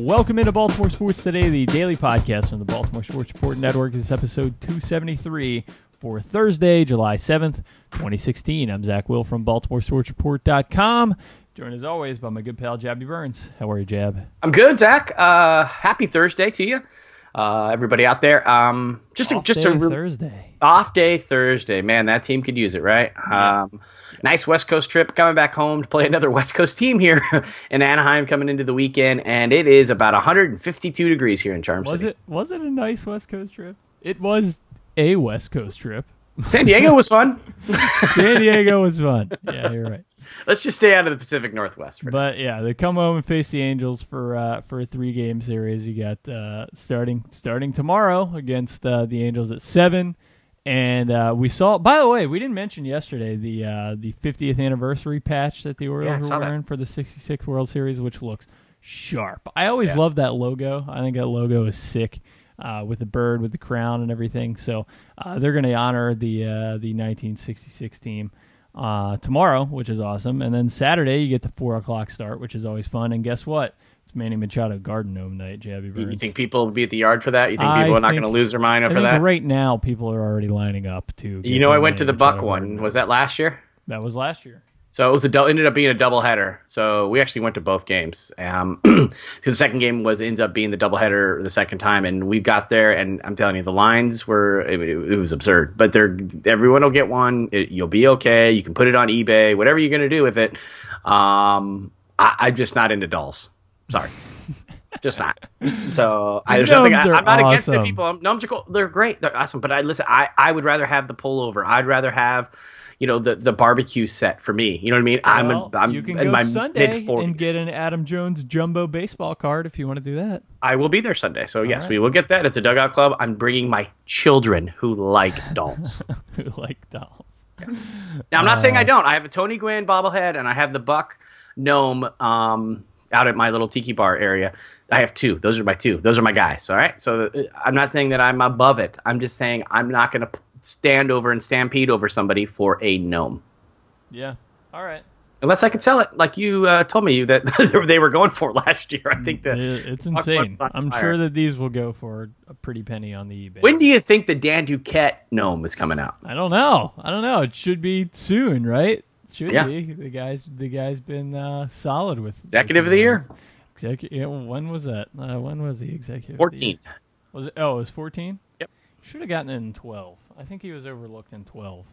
Welcome into Baltimore Sports Today, the daily podcast from the Baltimore Sports Report Network. This is episode 273 for Thursday, July 7th, 2016. I'm Zach Will from BaltimoreSportsReport.com. Joined as always by my good pal Jabby Burns. How are you, Jab? I'm good, Zach. Uh, happy Thursday to you, uh, everybody out there. Um, just a, just a re- Thursday. off day Thursday. Man, that team could use it, right? Um, nice West Coast trip. Coming back home to play another West Coast team here in Anaheim coming into the weekend, and it is about 152 degrees here in Charm Was City. it was it a nice West Coast trip? It was a West Coast trip. San Diego was fun. San Diego was fun. Yeah, you're right. Let's just stay out of the Pacific Northwest. But yeah, they come home and face the Angels for uh, for a three game series. You got uh, starting starting tomorrow against uh, the Angels at seven, and uh, we saw. By the way, we didn't mention yesterday the uh, the 50th anniversary patch that the Yeah, Orioles saw were wearing for the 66 World Series, which looks sharp. I always Yeah. love that logo. I think that logo is sick. Uh, with the bird, with the crown, and everything. So uh, they're going to honor the uh, the 1966 team uh, tomorrow, which is awesome. And then Saturday, you get the four o'clock start, which is always fun. And guess what? It's Manny Machado Garden Gnome night, Jabby Burns. You think people will be at the yard for that? You think I people are not going to lose their mind I over think that? right now people are already lining up to. You know, I went to Manny the Buck Machado Garden one. Night. Was that last year? that was last year? So it was a dou- ended up being a double header. So we actually went to both games. Um, because the second game was ends up being the double header the second time, and we got there, and I'm telling you, the lines were it, it was absurd. But they're everyone will get one. It, you'll be okay. You can put it on eBay. Whatever you're gonna do with it. Um, I, I'm just not into dolls. Sorry. Just not. So I, there's nothing, I, I'm not against the awesome. people. Um, Gnomes are cool. They're great. They're awesome. But I listen. I, I would rather have the pullover. I'd rather have, you know, the, the barbecue set for me. You know what I mean? I'm Well, a, I'm you can in go my Sunday mid 40s. and get an Adam Jones jumbo baseball card if you want to do that. I will be there Sunday. So yes, right. we will get that. It's a dugout club. I'm bringing my children who like dolls. Who like dolls? Yes. now I'm not saying I Uh, don't. I have a Tony Gwynn bobblehead and I have the Buck gnome um, out at my little tiki bar area. I have two. Those are my two. Those are my guys. All right. So uh, I'm not saying that I'm above it. I'm just saying I'm not going to stand over and stampede over somebody for a gnome. Yeah. All right. Unless I could sell it, like you uh, told me that they were going for last year. I think that. It's insane. I'm sure that these will go for a pretty penny on the eBay. When do you think the Dan Duquette gnome is coming out? I don't know. I don't know. It should be soon, right? Should Yeah. be. The guy's the guy's been uh, solid with Executive with of the year? Executive. Yeah, when was that? Uh, when was the executive? of the 14. year? Was it? Oh, it was 14. Yep. Should have gotten it in 12. I think he was overlooked in 12.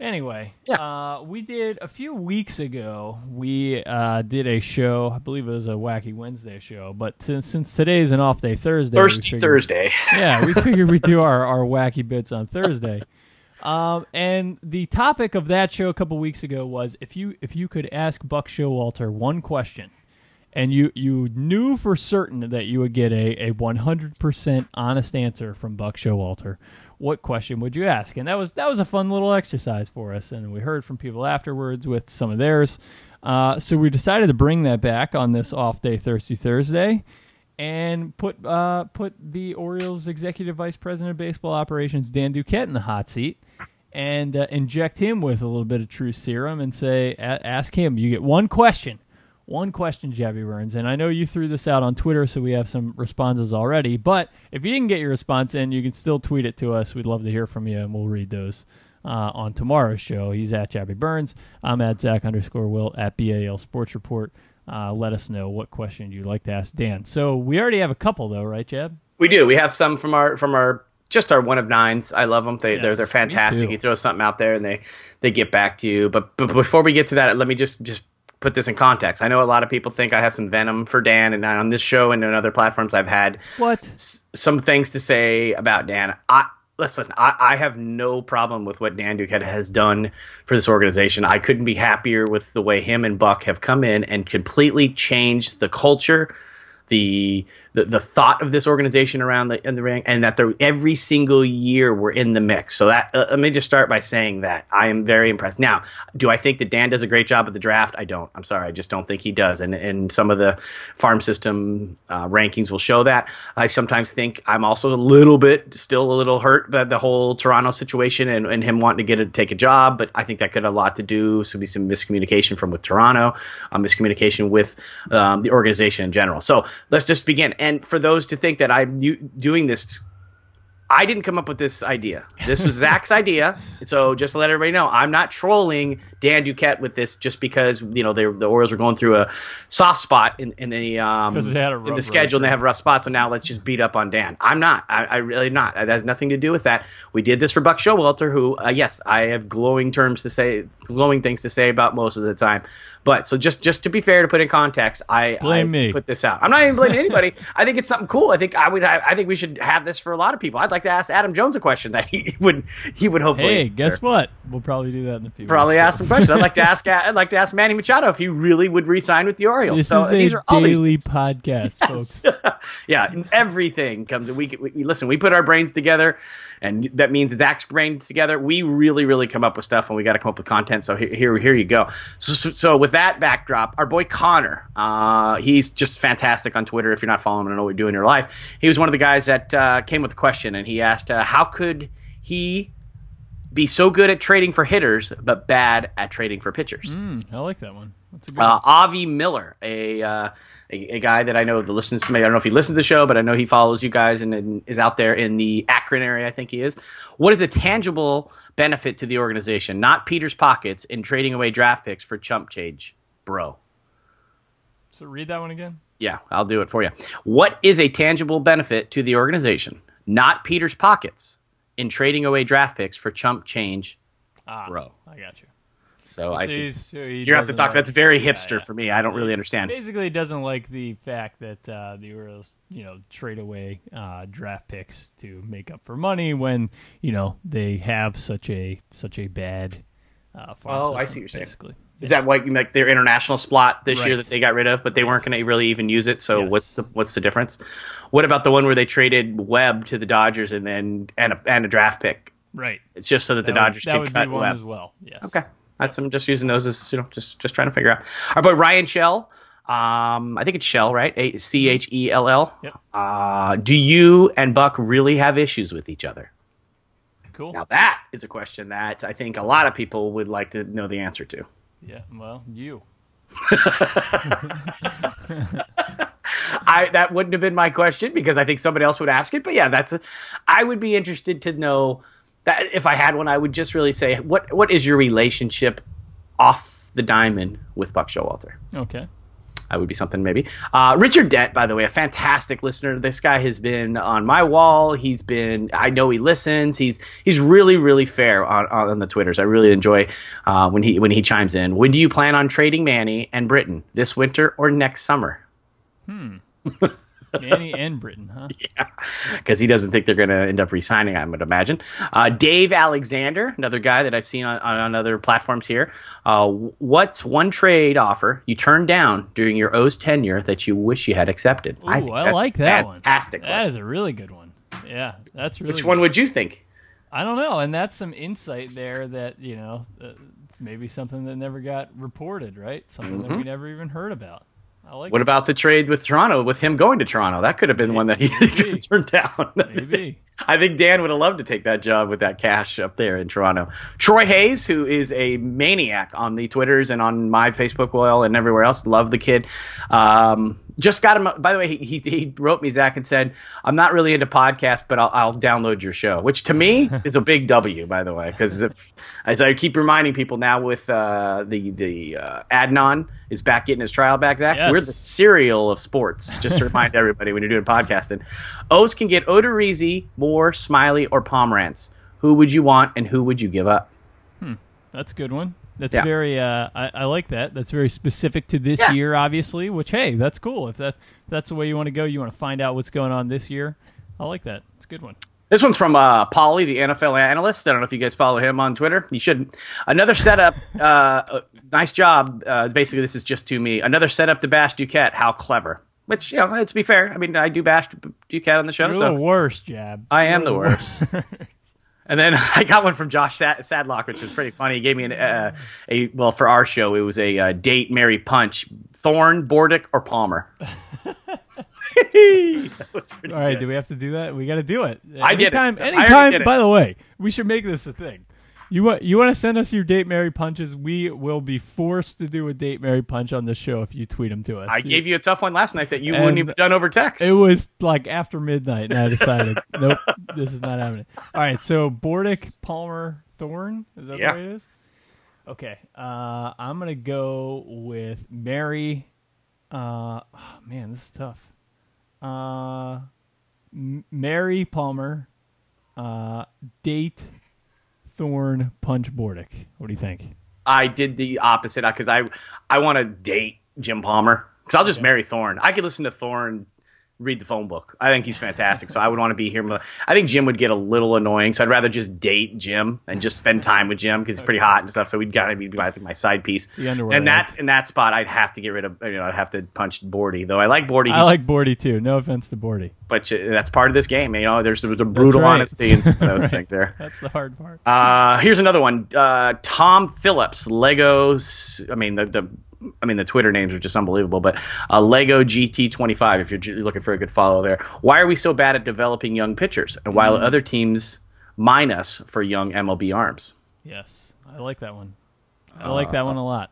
Anyway, Yeah. uh, we did a few weeks ago. We uh, did a show. I believe it was a Wacky Wednesday show. But since, since today's an off day Thursday, Thirsty figured- Thursday. yeah, we figured we'd do our, our wacky bits on Thursday. Um, and the topic of that show a couple weeks ago was if you if you could ask Buck Showalter one question, and you you knew for certain that you would get a a one hundred percent honest answer from Buck Showalter, what question would you ask? And that was that was a fun little exercise for us, and we heard from people afterwards with some of theirs. Uh, so we decided to bring that back on this off day, Thirsty Thursday and put uh, put the Orioles executive vice president of baseball operations Dan Duquette in the hot seat, and uh, inject him with a little bit of true serum and say, ask him. You get one question, one question, Jabby Burns. And I know you threw this out on Twitter, so we have some responses already. But if you didn't get your response in, you can still tweet it to us. We'd love to hear from you, and we'll read those. Uh, on tomorrow's show, he's at Jabby Burns. I'm at Zach underscore Will at BAL Sports Report. Uh, let us know what question you'd like to ask Dan. So we already have a couple though, right, Jeb? We do. We have some from our from our just our one of nines. I love them. They Yes, they're they're fantastic. You throw something out there and they they get back to you. But but before we get to that, let me just just put this in context. I know a lot of people think I have some venom for Dan, and on this show and on other platforms, I've had What? s- some things to say about Dan. I listen. I, I have no problem with what Dan Duquette has done for this organization. I couldn't be happier with the way him and Buck have come in and completely changed the culture, the the, the thought of this organization around the in the ring, and that they're every single year we're in the mix. So that uh, let me just start by saying that I am very impressed. Now, do I think that Dan does a great job at the draft? I don't. I'm sorry, I just don't think he does. And and some of the farm system uh, rankings will show that. I sometimes think I'm also a little bit still a little hurt by the whole Toronto situation and, and him wanting to get a take a job. But I think that could have a lot to do. So be some miscommunication from with Toronto, uh, miscommunication with um, the organization in general. So let's just begin. And for those to think that I'm doing this I didn't come up with this idea. This was Zach's idea. So just to let everybody know, I'm not trolling Dan Duquette with this just because you know the Orioles are going through a soft spot in, in the um, in the schedule and they have rough spots. So now let's just beat up on Dan. I'm not. I, I really not. That has nothing to do with that. We did this for Buck Showalter, who uh, yes, I have glowing terms to say, glowing things to say about most of the time. But so just just to be fair to put in context, I, Blame I me. put this out. I'm not even blaming anybody. I think it's something cool. I think I would. I, I think we should have this for a lot of people. I'd like to ask Adam Jones a question that he would he would hopefully. Hey, guess what? We'll probably do that in the future. Probably ask some questions. I'd like to ask. I'd like to ask Manny Machado if he really would resign with the Orioles. This so is these a are all daily things. podcast, folks. yeah, everything comes. We, we we- listen. We put our brains together, and that means Zach's brains together. We really, really come up with stuff, and we got to come up with content. So here, here, here you go. So, so, so with that backdrop, our boy Connor, uh, he's just fantastic on Twitter. If you're not following him, I know what you're doing in your life. He was one of the guys that uh, came with a question, and he asked, uh, "How could he?" Be so good at trading for hitters, but bad at trading for pitchers. Hmm, I like that one. That's a good Uh, Avi Miller, a, uh, a a guy that I know that listens to me. I don't know if he listens to the show, but I know he follows you guys and, and is out there in the Akron area. I think he is. What is a tangible benefit to the organization, not Peter's pockets, in trading away draft picks for chump change, bro? So read that one again. Yeah, I'll do it for you. What is a tangible benefit to the organization, not Peter's pockets, in trading away draft picks for chump change, Ah, bro? I got you. So I So think so you're gonna have to talk. like- That's very hipster yeah. for me. I don't really understand. Basically, he doesn't like the fact that uh, the Orioles, you know, trade away uh, draft picks to make up for money when you know they have such a such a bad. Uh, farm Oh, I see what you're saying. Is that what like their international slot this year that they got rid of, but they weren't going to really even use it? So Yes. what's the what's the difference? What about the one where they traded Webb to the Dodgers and then and a, and a draft pick? right? It's just so that the That would- Dodgers that can would cut be one Webb. as well. Yes. Okay, that's I'm just using those as you know just just trying to figure out. Our boy Ryan Chell, um, I think it's Chell, right? C H E L L. Yep. Uh, do you and Buck really have issues with each other? Cool. Now that is a question that I think a lot of people would like to know the answer to. Yeah. Well, you. I that wouldn't have been my question because I think somebody else would ask it. But yeah, that's a, I would be interested to know that if I had one, I would just really say what what is your relationship off the diamond with Buck Showalter? Okay. That would be something maybe. Uh, Richard Dent, by the way, a fantastic listener. This guy has been on my wall. He's been. I know he listens. He's he's really really fair on, on the twitters. I really enjoy uh, when he when he chimes in. When do you plan on trading Manny and Britton this winter or next summer? Manny and Britton, huh? Yeah, because he doesn't think they're going to end up resigning. I would imagine. Uh, Dave Alexander, another guy that I've seen on, on, other platforms here. Uh, what's one trade offer you turned down during your O's tenure that you wish you had accepted? Ooh, I, that's like that one. Fantastic. That is a really good one. Yeah, that's really. Which good. one would you think? I don't know, and that's some insight there that you know, uh, it's maybe something that never got reported, right? Something that we never even heard about. Like. What it. about the trade with Toronto, with him going to Toronto? That could have been one that he could have turned down. Maybe. I think Dan would have loved to take that job with that cash up there in Toronto. Troy Hayes, who is a maniac on the Twitters and on my Facebook wall and everywhere else, love the kid. Um, just got him. By the way, he, he, he wrote me Zach and said, "I'm not really into podcasts, but I'll, I'll download your show." Which to me is a big W, by the way, because if as I keep reminding people now with uh, the the uh, Adnan is back getting his trial back, Zach. Yes. We're the Serial of sports. Just to remind everybody when you're doing podcasting, O's can get Odorizzi, Moore, Smyly, or Pomeranz. Who would you want, and who would you give up? That's a good one. That's Yeah. very. Uh, I, I like that. That's very specific to this Yeah. year, obviously. Which hey, that's cool. If that if that's the way you want to go, you want to find out what's going on this year. I like that. It's a good one. This one's from uh, Paulie, the NFL analyst. I don't know if you guys follow him on Twitter. You shouldn't. Another setup. uh, uh, nice job. Uh, basically, this is just to me. Another setup to bash Duquette. How clever. Which, you know, let's be fair. I mean, I do bash Duquette on the show, You're so the worst, Jab. I am You're the worst. And then I got one from Josh Sad- Sadlock, which is pretty funny. He gave me an, uh, a well for our show. It was a uh, date, Mary punch, Thorne, Bordick, or Palmer. that was pretty All right, good. do we have to do that? We got to do it. I did it. anytime, did it. By the way, we should make this a thing. You want you want to send us your date Mary punches? We will be forced to do a date Mary punch on the show if you tweet them to us. I gave you a tough one last night that you And wouldn't even done over text. It was like after midnight, and I decided, nope, this is not happening. All right, so Bordick, Palmer, Thorne. Is that Yeah. the way it is? Okay, uh, I'm gonna go with Mary. Uh, oh, man, this is tough. Uh, M- Mary Palmer, uh, date Thorne, punch Bordick. What do you think? I did the opposite because I I want to date Jim Palmer because I'll just marry Thorne. I could listen to Thorne read the phone book. I think he's fantastic. so I would want to be here. I think Jim would get a little annoying. So I'd rather just date Jim and just spend time with Jim because he's pretty hot and stuff. So we'd gotta be I think my side piece. The underwear and that in that spot, I'd have to get rid of. You know, I'd have to punch Bordy. Though I like Bordy. I like Bordy too. No offense to Bordy. but that's part of this game. You know, there's, there's a brutal right. honesty in those Right. things there. That's the hard part. Uh, here's another one. Uh, Tom Phillips, Legos. I mean, the, the I mean, the Twitter names are just unbelievable. But uh, Lego GT25, if you're looking for a good follow there. Why are we so bad at developing young pitchers, and while other teams mine us for young MLB arms? Yes, I like that one. I like that one a lot.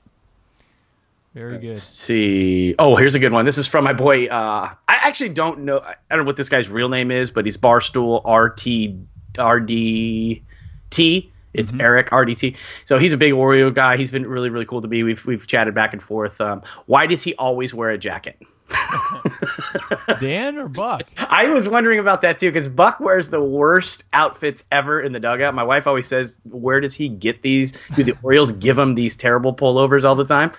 Very good. Let's see. Oh, here's a good one. This is from my boy. Uh, I actually don't know. I don't know what this guy's real name is, but he's Barstool RT RDT. It's Eric RDT. So he's a big Oreo guy. He's been really, really cool to be. We've we've chatted back and forth. Um, why does he always wear a jacket? Dan or Buck? I was wondering about that too because Buck wears the worst outfits ever in the dugout. My wife always says, "Where does he get these? Do the Orioles give him these terrible pullovers all the time?"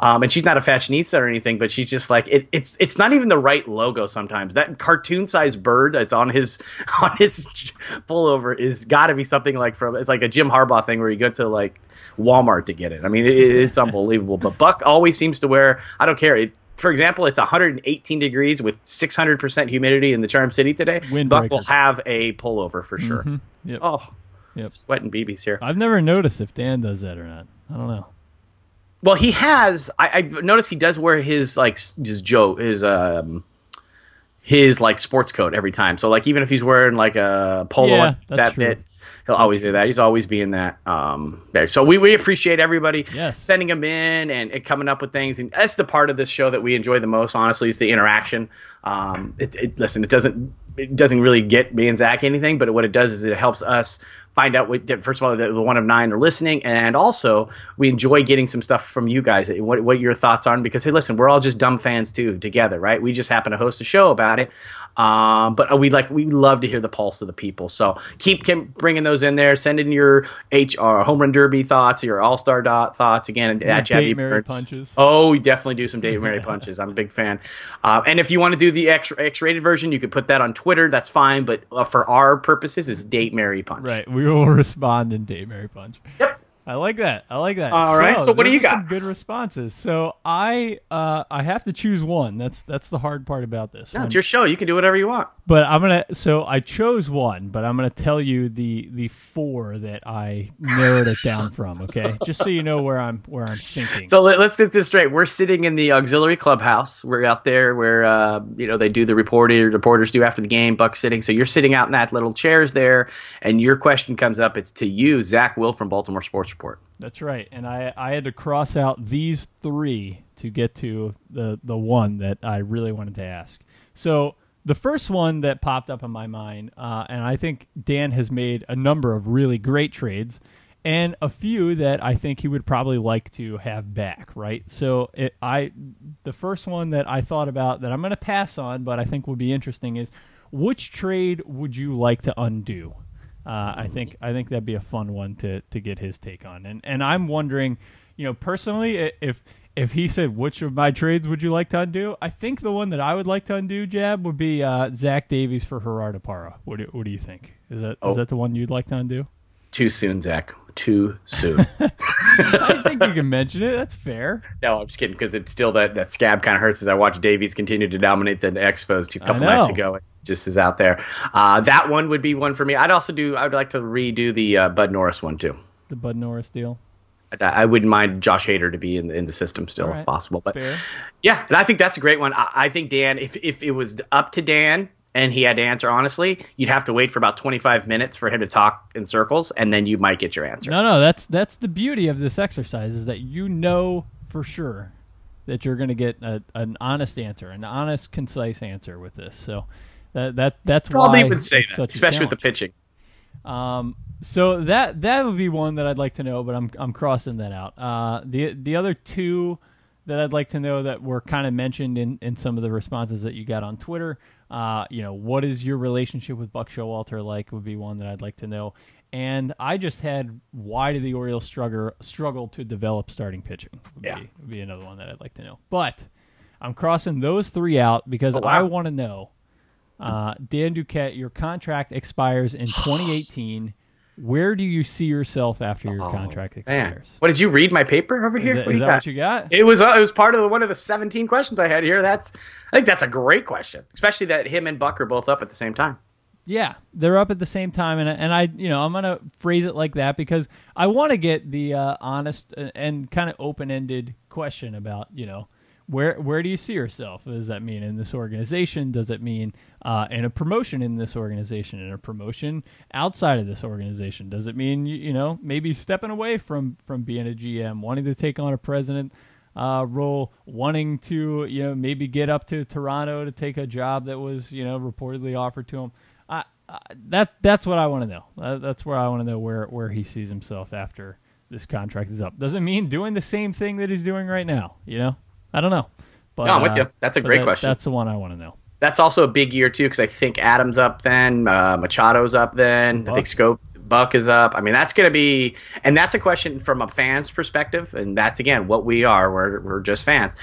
Um, and she's not a fashionista or anything, but she's just like it, it's it's not even the right logo sometimes. That cartoon sized bird that's on his on his pullover is got to be something like from it's like a Jim Harbaugh thing where you go to like Walmart to get it. I mean, it, it's unbelievable. But Buck always seems to wear. I don't care. It, for example, it's 118 degrees with 600% humidity in the Charm City today. Windbreaker. Buck will have a pullover for sure. Yep. Oh, Yep. sweating BBs here. I've never noticed if Dan does that or not. I don't know. Well, he has. I, I've noticed he does wear his like his Joe his um his like sports coat every time. So like even if he's wearing like a polo Yeah, on that's that true. bit, he'll always do that. He's always being that um there. So we, we appreciate everybody Yes. sending them in and, and coming up with things. And that's the part of this show that we enjoy the most. Honestly, is the interaction. Um, it, it listen, it doesn't it doesn't really get me and Zach anything, but what it does is it helps us find out what first of all the one of nine are listening, and also we enjoy getting some stuff from you guys. What what your thoughts are? Because hey, listen, we're all just dumb fans too together, right? We just happen to host a show about it, um, but we like we love to hear the pulse of the people. So keep, keep bringing those in there. Send in your HR home run derby thoughts, your all star dot thoughts again at Jabby Mary Burns. punches. Oh, we definitely do some date Mary punches. I'm a big fan. Uh, and if you want to do the X X rated version, you could put that on Twitter. That's fine. But uh, for our purposes, it's Date Mary Punch. Right. We will respond in Date Mary Punch. Yep. I like that. I like that. All right, so what do you are Some got? good responses. So I uh, I have to choose one. That's that's the hard part about this. No, one. it's your show. You can do whatever you want. But I'm gonna. So I chose one, but I'm gonna tell you the the four that I narrowed it down from. Okay, just so you know where I'm where I'm thinking. So let, us get this straight. We're sitting in the auxiliary clubhouse. We're out there where uh, you know they do the reporter reporters do after the game. Buck sitting. So you're sitting out in that little chairs there, and your question comes up. It's to you, Zach Will from Baltimore Sports That's right. And I I had to cross out these three to get to the the one that I really wanted to ask. So the first one that popped up in my mind, uh, and I think Dan has made a number of really great trades, and a few that I think he would probably like to have back. Right. So it, I the first one that I thought about that I'm going to pass on, but I think would be interesting is which trade would you like to undo? Uh, I think I think that'd be a fun one to to get his take on. And and I'm wondering, you know, personally, if if he said which of my trades would you like to undo, I think the one that I would like to undo, Jab, would be uh, Zach Davies for Gerardo Parra. What do, what do you think? Is that is Oh. that the one you'd like to undo? Too soon, Zach. Too soon. I think you can mention it. That's fair. No, I'm just kidding because it's still that that scab kind of hurts as I watch Davies continue to dominate the Expos two couple nights ago. Just is out there. Uh, that one would be one for me. I'd also do. I would like to redo the uh, Bud Norris one too. The Bud Norris deal. I, I wouldn't mind Josh Hader to be in the, in the system still All if possible. But Fair. yeah, and I think that's a great one. I, I think Dan, if if it was up to Dan, and he had to answer honestly, you'd have to wait for about 25 minutes for him to talk in circles, and then you might get your answer. No, no, that's that's the beauty of this exercise is that you know for sure that you're going to get a, an honest answer, an honest, concise answer with this. So that that that's Probably why would say that, especially with the pitching. Um, so that that would be one that I'd like to know, but I'm I'm crossing that out. Uh, the the other two that I'd like to know that were kind of mentioned in, in some of the responses that you got on Twitter. Uh, you know, what is your relationship with Buck Showalter like? Would be one that I'd like to know. And I just had why do the Orioles struggle struggle to develop starting pitching? Would Yeah. be, would be another one that I'd like to know. But I'm crossing those three out because Oh, wow. I want to know. Uh, Dan Duquette, your contract expires in 2018. Where do you see yourself after your contract Oh, Man, expires? what did you read my paper over Is here? that, What you that got? what you got? It was uh, it was part of the, one of the 17 questions I had here. That's I think that's a great question, especially that him and Buck are both up at the same time. Yeah, they're up at the same time, and and I, you know, I'm gonna phrase it like that because I want to get the uh, honest and- and kind of open ended question about, you know, where where do you see yourself? Does that mean in this organization? Does it mean uh, in a promotion in this organization, in a promotion outside of this organization? Does it mean you, you know maybe stepping away from from being a GM, wanting to take on a president? uh, role, wanting to you know maybe get up to Toronto to take a job that was you know reportedly offered to him. I, I, that that's what I want to know. Uh, that's where I want to know where where he sees himself after this contract is up. Doesn't mean doing the same thing that he's doing right now. You know, I don't know. But, No, I'm with uh, you. That's a great that- question. That's the one I want to know. That's also a big year too because I think Adams up then, uh, Machado's up then. I think Scope Buck is up. I mean, that's going to be, and that's a question from a fan's perspective, and that's again what we are. We're we're just fans.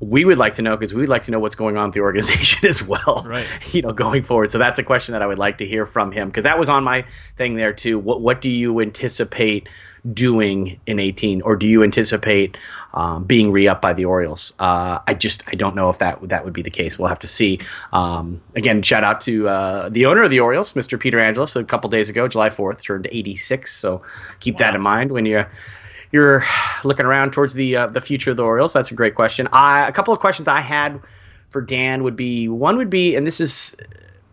We would like to know because we would like to know what's going on with the organization as well, Right. You know, going forward. So that's a question that I would like to hear from him because that was on my thing there too. What what do you anticipate doing in 18, or do you anticipate um, being re-upped by the Orioles? Uh, I just I don't know if that that would be the case. We'll have to see. Um, again, shout out to uh, the owner of the Orioles, Mr. Peter Angelos, a couple days ago, July 4th, turned 86. So keep that in mind when you're You're looking around towards the uh, the future of the Orioles. That's a great question. I, a couple of questions I had for Dan would be one would be, and this is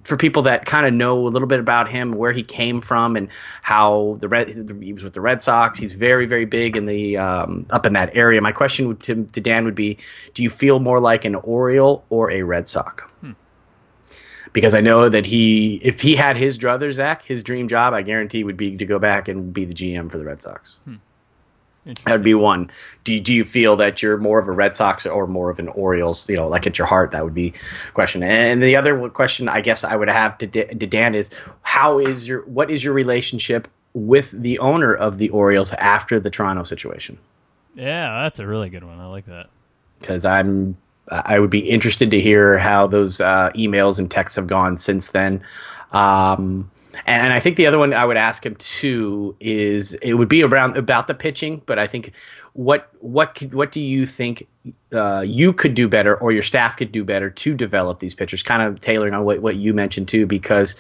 for people that kind of know a little bit about him, where he came from, and how the Red he was with the Red Sox. He's very, very big in the um, up in that area. My question to, to Dan would be: Do you feel more like an Oriole or a Red Sox? Because I know that he, if he had his druthers, Zach, his dream job, I guarantee would be to go back and be the GM for the Red Sox. That would be one. Do you, do you feel that you're more of a Red Sox or more of an Orioles? You know, like at your heart, that would be a question. And the other question I guess I would have to, Da- to Dan is how is your what is your relationship with the owner of the Orioles after the Toronto situation? Yeah, that's a really good one. I like that. Because I'm I would be interested to hear how those uh, emails and texts have gone since then. Um, and I think the other one I would ask him too is it would be around about the pitching, but I think what what could, what do you think uh, you could do better or your staff could do better to develop these pitchers? Kind of tailoring on what, what you mentioned too, because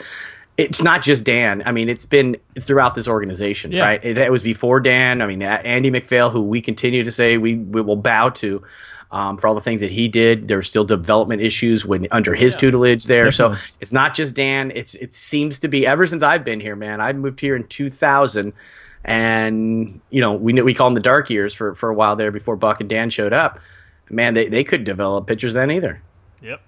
it's not just Dan. I mean, it's been throughout this organization, Yeah. right? It, it was before Dan. I mean, Andy MacPhail, who we continue to say we, we will bow to um, for all the things that he did. There were still development issues when under his tutelage there. Definitely. So it's not just Dan. It's it seems to be ever since I've been here, man. I moved here in 2000, and you know we we call them the dark years for for a while there before Buck and Dan showed up. Man, they they couldn't develop pitchers then either. Yep.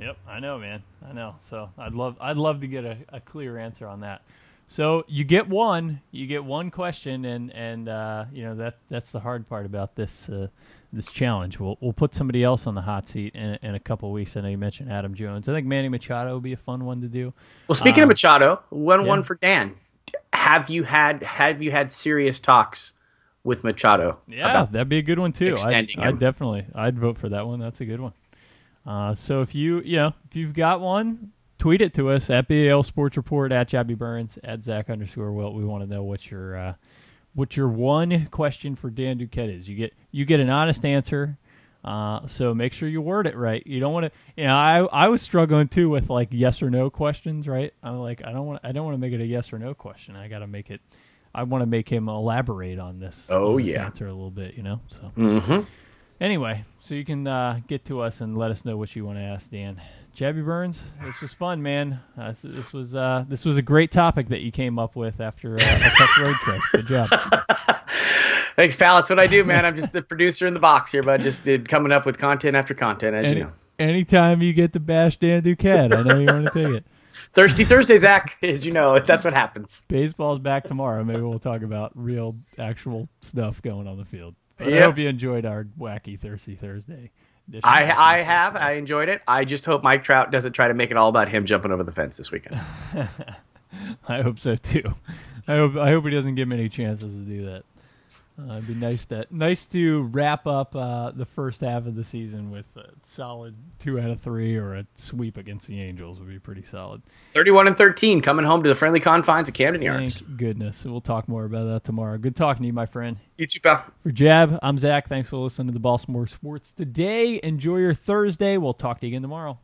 Yep. I know, man. I know. So I'd love I'd love to get a, a clear answer on that. So you get one, you get one question, and and uh, you know that that's the hard part about this uh, this challenge. We'll we'll put somebody else on the hot seat in, in a couple of weeks. I know you mentioned Adam Jones. I think Manny Machado would be a fun one to do. Well, speaking of Machado, one Um, yeah. one for Dan. Have you had have you had serious talks with Machado? Yeah, that'd be a good one too. Extending I'd him. definitely, I'd vote for that one. That's a good one. Uh, so if you, you know, if you've got one, tweet it to us at BAL Sports Report at Jabby Burns at Zach underscore Wilt. We want to know what your, uh, what your one question for Dan Duquette is. You get, you get an honest answer. Uh, so make sure you word it right. You don't want to, you know, I, I was struggling too with like yes or no questions, right? I'm like, I don't want, I don't want to make it a yes or no question. I got to make it, I want to make him elaborate on this. Oh, on this yeah. answer a little bit, you know. So Mhm. Anyway, so you can uh, get to us and let us know what you want to ask Dan. Jabby Burns, this was fun, man. Uh, this, this was uh, this was a great topic that you came up with after uh, a tough road trip. Good job. Thanks, pal. That's what I do, man. I'm just the producer in the box here, but just did coming up with content after content, as Any, you know. Anytime you get to bash Dan Duquette, I know you want to take it. Thirsty Thursday, Zach, as you know, that's what happens. Baseball's back tomorrow. Maybe we'll talk about real, actual stuff going on the field. But I hope you enjoyed our wacky Thirsty Thursday. I I have. I enjoyed it. I just hope Mike Trout doesn't try to make it all about him jumping over the fence this weekend. I hope so too. I hope I hope he doesn't give many chances to do that. Uh, it'd be nice to nice to wrap up uh, the first half of the season with a solid two out of three or a sweep against the Angels would be pretty solid. 31 and 13 coming home to the friendly confines of Camden Yards. Thank goodness. We'll talk more about that tomorrow. Good talking to you, my friend. You too, pal. For Jab, I'm Zach. Thanks for listening to the Baltimore Sports today. Enjoy your Thursday. We'll talk to you again tomorrow.